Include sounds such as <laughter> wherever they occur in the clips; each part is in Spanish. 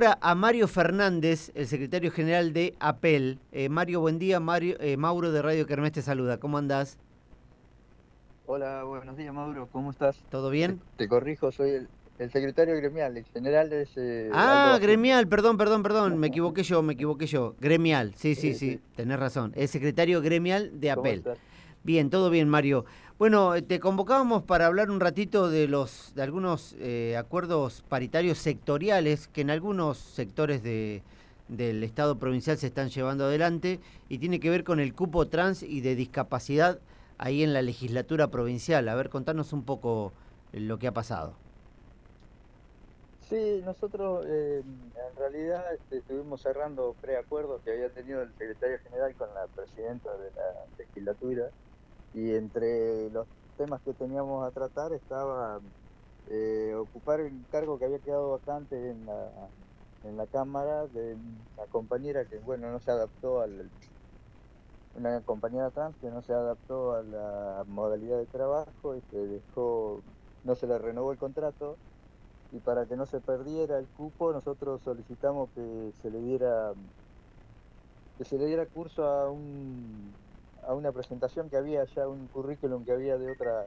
a Mario Fernández, el secretario general de APEL. Eh, Mario, buen día. Mario, eh, Mauro de Radio Kermés te saluda. ¿Cómo andás? Hola, buenos días Mauro. ¿Cómo estás? ¿Todo bien? Te, corrijo, soy el, secretario gremial. El general es... Eh, ah, gremial, perdón, perdón, perdón. Me <laughs> equivoqué yo, me equivoqué yo. Gremial, sí, sí, sí, tenés razón. El secretario gremial de APEL. Bien, todo bien, Mario. Bueno, te convocábamos para hablar un ratito de los de algunos eh, acuerdos paritarios sectoriales que en algunos sectores de, del Estado provincial se están llevando adelante y tiene que ver con el cupo trans y de discapacidad ahí en la legislatura provincial. A ver, contanos un poco lo que ha pasado. Sí, nosotros eh, en realidad este, estuvimos cerrando preacuerdos que había tenido el secretario general con la presidenta de la legislatura y entre los temas que teníamos a tratar estaba eh, ocupar el cargo que había quedado vacante en la, en la Cámara de la compañera que, bueno, no se adaptó al una compañera trans que no se adaptó a la modalidad de trabajo y se dejó, no se le renovó el contrato. Y para que no se perdiera el cupo nosotros solicitamos que se le diera que se le diera curso a un a una presentación que había ya un currículum que había de otra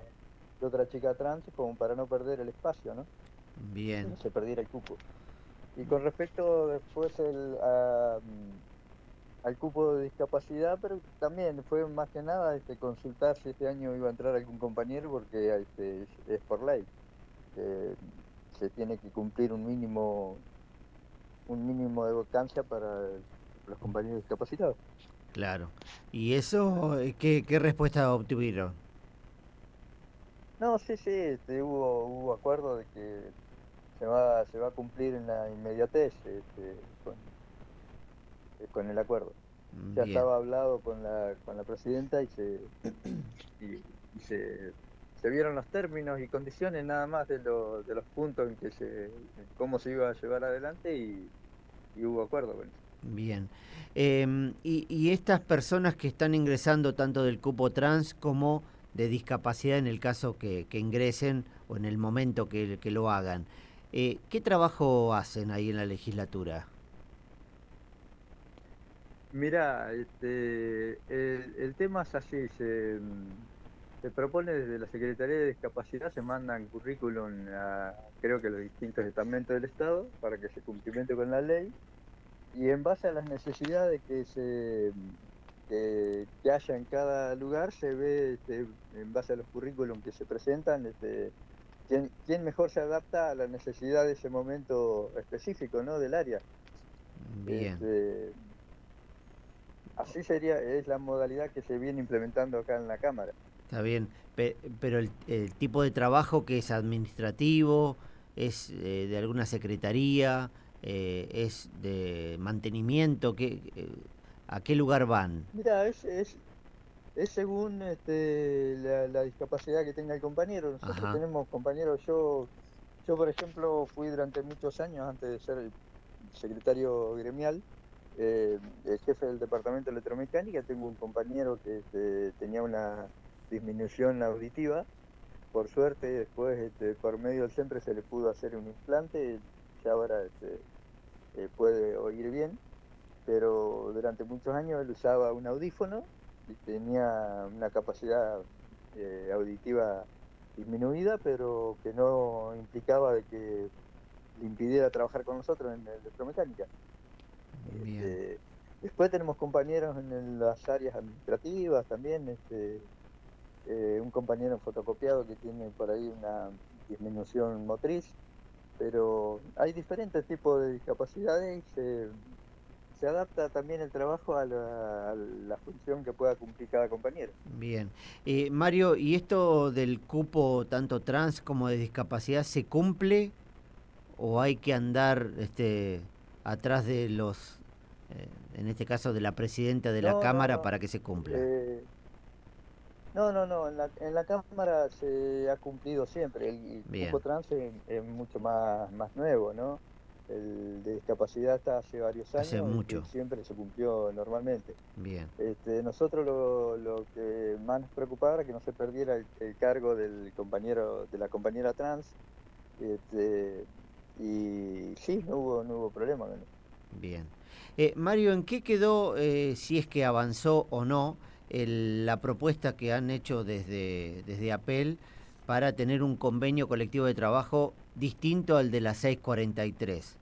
de otra chica trans como para no perder el espacio, ¿no? Bien. No se perdiera el cupo. Y con respecto después el, al cupo de discapacidad, pero también fue más que nada este, consultar si este año iba a entrar algún compañero porque este, es, por ley. se tiene que cumplir un mínimo un mínimo de vacancia para los compañeros discapacitados. Claro. ¿Y eso eh, qué, qué respuesta obtuvieron? No, sí, sí, este, hubo, hubo acuerdo de que se va, se va a cumplir en la inmediatez este, con, eh, con el acuerdo. Ya estaba hablado con la, con la presidenta y se, y, se, se, vieron los términos y condiciones nada más de, lo, de los puntos en que se, cómo se iba a llevar adelante y, y hubo acuerdo con eso. Bien. Em, y, estas personas que están ingresando tanto del cupo trans como de discapacidad en el caso que, ingresen o en el momento que, lo hagan, eh, ¿qué trabajo hacen ahí en la legislatura? Mira, este, el, tema es así, se, se, propone desde la Secretaría de Discapacidad, se mandan currículum a creo que los distintos estamentos del Estado para que se cumplimente con la ley y en base a las necesidades que se que, haya en cada lugar se ve este, en base a los currículum que se presentan este, quién, mejor se adapta a la necesidad de ese momento específico ¿no? del área. Bien. Este, así sería, es la modalidad que se viene implementando acá en la Cámara. Está bien, pero el, tipo de trabajo que es administrativo, es eh, de alguna secretaría, eh, es de mantenimiento? ¿qué, eh, ¿A qué lugar van? Mira, es, es, es según este, la, discapacidad que tenga el compañero. Nosotros tenemos compañeros, yo, yo por ejemplo fui durante muchos años, antes de ser el secretario gremial, eh, el jefe del departamento de electromecánica, tengo un compañero que este, tenía una disminución auditiva. Por suerte, después, este, por medio del siempre se le pudo hacer un implante, ya ahora este, eh, puede oír bien, pero durante muchos años él usaba un audífono y tenía una capacidad eh, auditiva disminuida, pero que no implicaba de que le impidiera trabajar con nosotros en electromecánica. Este, después tenemos compañeros en las áreas administrativas también, este, eh, un compañero fotocopiado que tiene por ahí una disminución motriz, pero hay diferentes tipos de discapacidades y se, adapta también el trabajo a la, función que pueda cumplir cada compañero. Bien. Eh, Mario, ¿y esto del cupo tanto trans como de discapacidad se cumple o hay que andar este, atrás de los, eh, en este caso de la presidenta de la Cámara para que se cumpla? Eh, no, no, no, en la, en la Cámara se ha cumplido siempre. El, cupo trans es, mucho más, más nuevo, ¿no? El de discapacidad está hace varios años. Hace mucho. Y siempre se cumplió normalmente. Bien. Este, nosotros lo, lo que más nos preocupaba era que no se perdiera el, cargo del compañero, de la compañera trans. Este, y sí, no hubo, no hubo problema. Bien. Eh, Mario, ¿en qué quedó, eh, si es que avanzó o no, la propuesta que han hecho desde, desde APEL para tener un convenio colectivo de trabajo distinto al de la 643?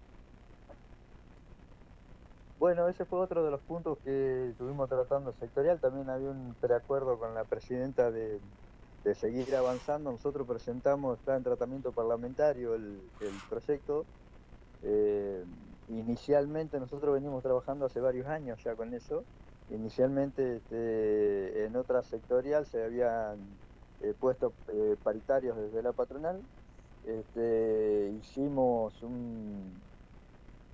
Bueno, ese fue otro de los puntos que estuvimos tratando sectorial. También había un preacuerdo con la presidenta de, seguir avanzando. Nosotros presentamos, está en tratamiento parlamentario el, proyecto. Eh, inicialmente nosotros venimos trabajando hace varios años ya con eso. Inicialmente este, en otra sectorial se habían eh, puestos eh, paritarios desde la patronal. Este, hicimos un,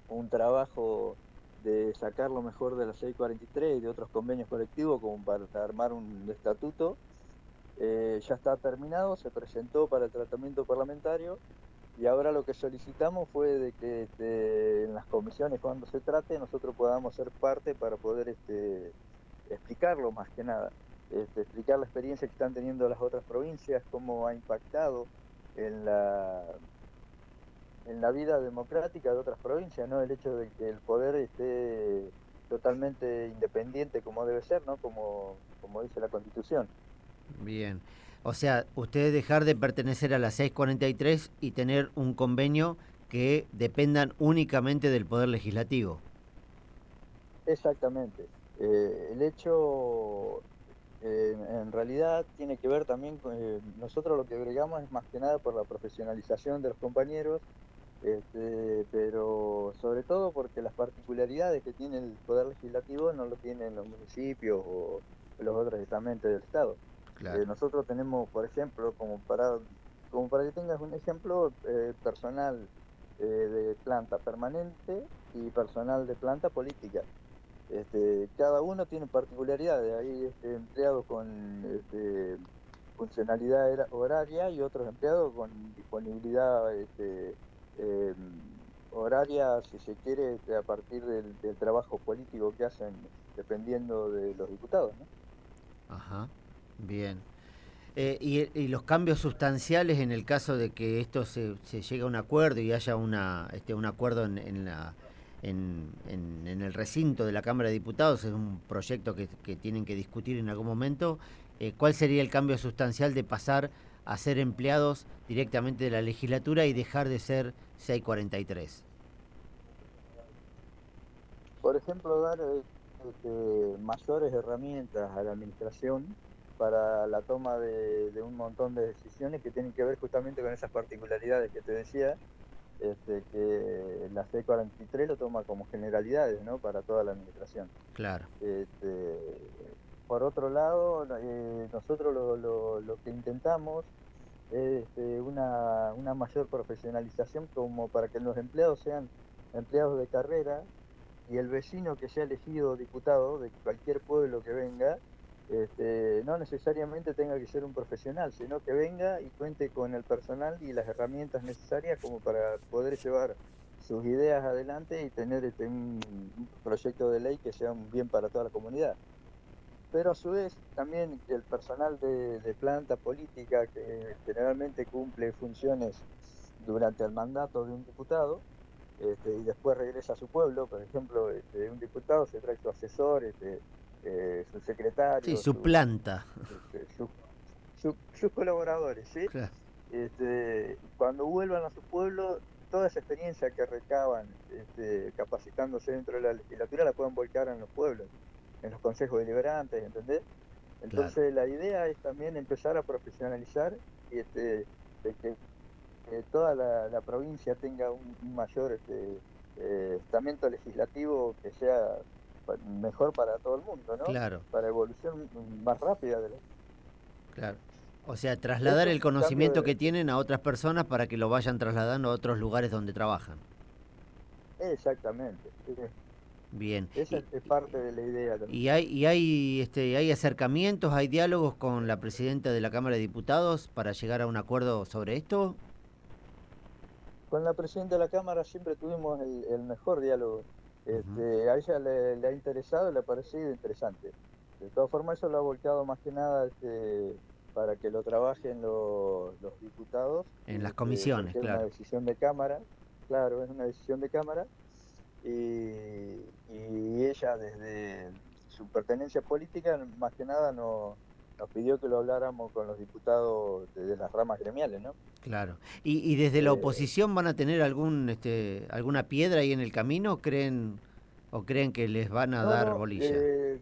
un trabajo de sacar lo mejor de la 643 y de otros convenios colectivos como para armar un estatuto. Eh, ya está terminado, se presentó para el tratamiento parlamentario y ahora lo que solicitamos fue de que este, en las comisiones cuando se trate nosotros podamos ser parte para poder este, explicarlo más que nada. Este, explicar la experiencia que están teniendo las otras provincias, cómo ha impactado en la, en la vida democrática de otras provincias, ¿no? El hecho de que el poder esté totalmente independiente como debe ser, ¿no? Como, como dice la Constitución. Bien. O sea, ustedes dejar de pertenecer a la 643 y tener un convenio que dependan únicamente del Poder Legislativo. Exactamente. Eh, el hecho en realidad tiene que ver también con eh, nosotros lo que agregamos es más que nada por la profesionalización de los compañeros, este, pero sobre todo porque las particularidades que tiene el Poder Legislativo no lo tienen los municipios o los otros estamentos del Estado. Eh, nosotros tenemos, por ejemplo, como para, como para que tengas un ejemplo, eh, personal de planta permanente y personal de planta política. Este, cada uno tiene particularidades, hay este, empleados con este, funcionalidad horaria y otros empleados con disponibilidad este, em, horaria, si se quiere, a partir del, trabajo político que hacen dependiendo de los diputados. Ajá, bien. Eh, y, los cambios sustanciales en el caso de que esto se, se llegue a un acuerdo y haya una, este, un acuerdo en la en, el recinto de la Cámara de Diputados, es un proyecto que, tienen que discutir en algún momento. Eh, ¿Cuál sería el cambio sustancial de pasar a ser empleados directamente de la legislatura y dejar de ser 643? Por ejemplo, dar este, mayores herramientas a la administración para la toma de, un montón de decisiones que tienen que ver justamente con esas particularidades que te decía este, que la C43 lo toma como generalidades ¿no? para toda la administración. Claro. Este, por otro lado, eh, nosotros lo, lo, que intentamos es este, una, una mayor profesionalización como para que los empleados sean empleados de carrera y el vecino que sea elegido diputado de cualquier pueblo que venga este, no necesariamente tenga que ser un profesional, sino que venga y cuente con el personal y las herramientas necesarias como para poder llevar sus ideas adelante y tener este, un, proyecto de ley que sea un bien para toda la comunidad. Pero a su vez también el personal de, planta política que generalmente cumple funciones durante el mandato de un diputado, este, y después regresa a su pueblo, por ejemplo, este, un diputado se trae su asesor, este, eh, su secretario. Sí, su, planta. Este, sus colaboradores, ¿sí? Este, cuando vuelvan a su pueblo, toda esa experiencia que recaban este, capacitándose dentro de la legislatura la pueden volcar en los pueblos, en los consejos deliberantes, ¿entendés? Entonces la idea es también empezar a profesionalizar y este, que, toda la, provincia tenga un, mayor este, eh, estamento legislativo que sea mejor para todo el mundo, ¿no? Claro. Para evolución más rápida de la... Claro. O sea, trasladar el conocimiento que tienen a otras personas para que lo vayan trasladando a otros lugares donde trabajan. Exactamente. Bien. Esa es parte de la idea. También. ¿Y hay, y hay, este, hay acercamientos, hay diálogos con la presidenta de la Cámara de Diputados para llegar a un acuerdo sobre esto? Con la presidenta de la Cámara siempre tuvimos el mejor diálogo. Este, a ella le, ha interesado, le ha parecido interesante. De todas formas, eso lo ha volcado más que nada este, para que lo trabajen los, diputados. En las este, comisiones, claro. una decisión de Cámara. Claro, es una decisión de Cámara y, ella desde su pertenencia política más que nada no, nos pidió que lo habláramos con los diputados de, las ramas gremiales, ¿no? Claro. ¿Y, desde la eh, oposición van a tener algún este, alguna piedra ahí en el camino? ¿Creen o creen que les van a dar bolilla? Eh,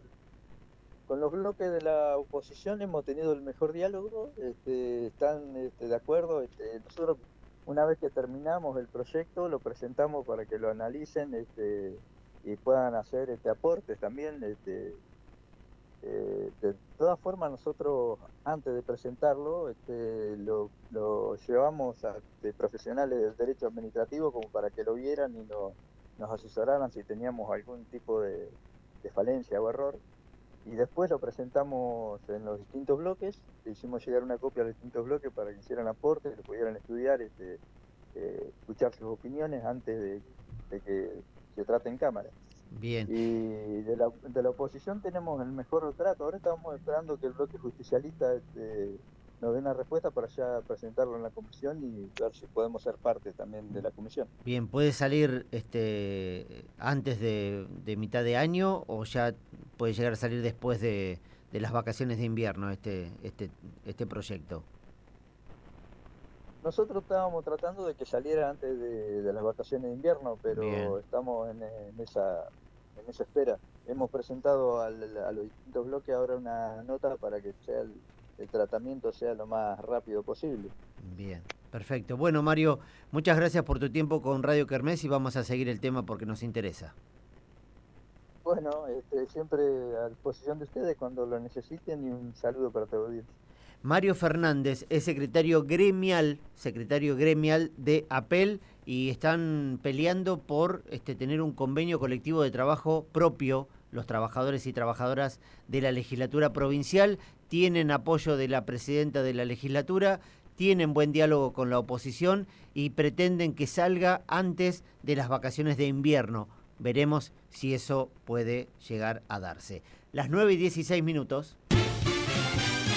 con los bloques de la oposición hemos tenido el mejor diálogo, este, están este, de acuerdo. Este, nosotros, una vez que terminamos el proyecto, lo presentamos para que lo analicen este, y puedan hacer este, aportes también. Este, eh, de todas formas, nosotros antes de presentarlo este, lo, llevamos a profesionales del derecho administrativo como para que lo vieran y nos asesoraran si teníamos algún tipo de falencia o error y después lo presentamos en los distintos bloques, le hicimos llegar una copia a los distintos bloques para que hicieran aportes, lo pudieran estudiar, este, eh, escuchar sus opiniones antes de, que se trate en cámara. Bien. Y de la, de la oposición tenemos el mejor trato. Ahora estamos esperando que el bloque justicialista este, nos dé una respuesta para ya presentarlo en la comisión y ver si podemos ser parte también de la comisión. Bien, ¿puede salir este antes de, mitad de año o ya puede llegar a salir después de, las vacaciones de invierno este, este, este proyecto? Nosotros estábamos tratando de que saliera antes de, las vacaciones de invierno, pero estamos en, esa en esa espera. Hemos presentado a los distintos bloques ahora una nota para que sea el, el tratamiento sea lo más rápido posible. Bien, perfecto. Bueno, Mario, muchas gracias por tu tiempo con Radio Kermés y vamos a seguir el tema porque nos interesa. Bueno, este, siempre a disposición de ustedes cuando lo necesiten y un saludo para todos. Mario Fernández es secretario gremial, secretario gremial de APEL y están peleando por este, tener un convenio colectivo de trabajo propio los trabajadores y trabajadoras de la legislatura provincial tienen apoyo de la presidenta de la legislatura, tienen buen diálogo con la oposición y pretenden que salga antes de las vacaciones de invierno. Veremos si eso puede llegar a darse. Las 9 y 16 minutos.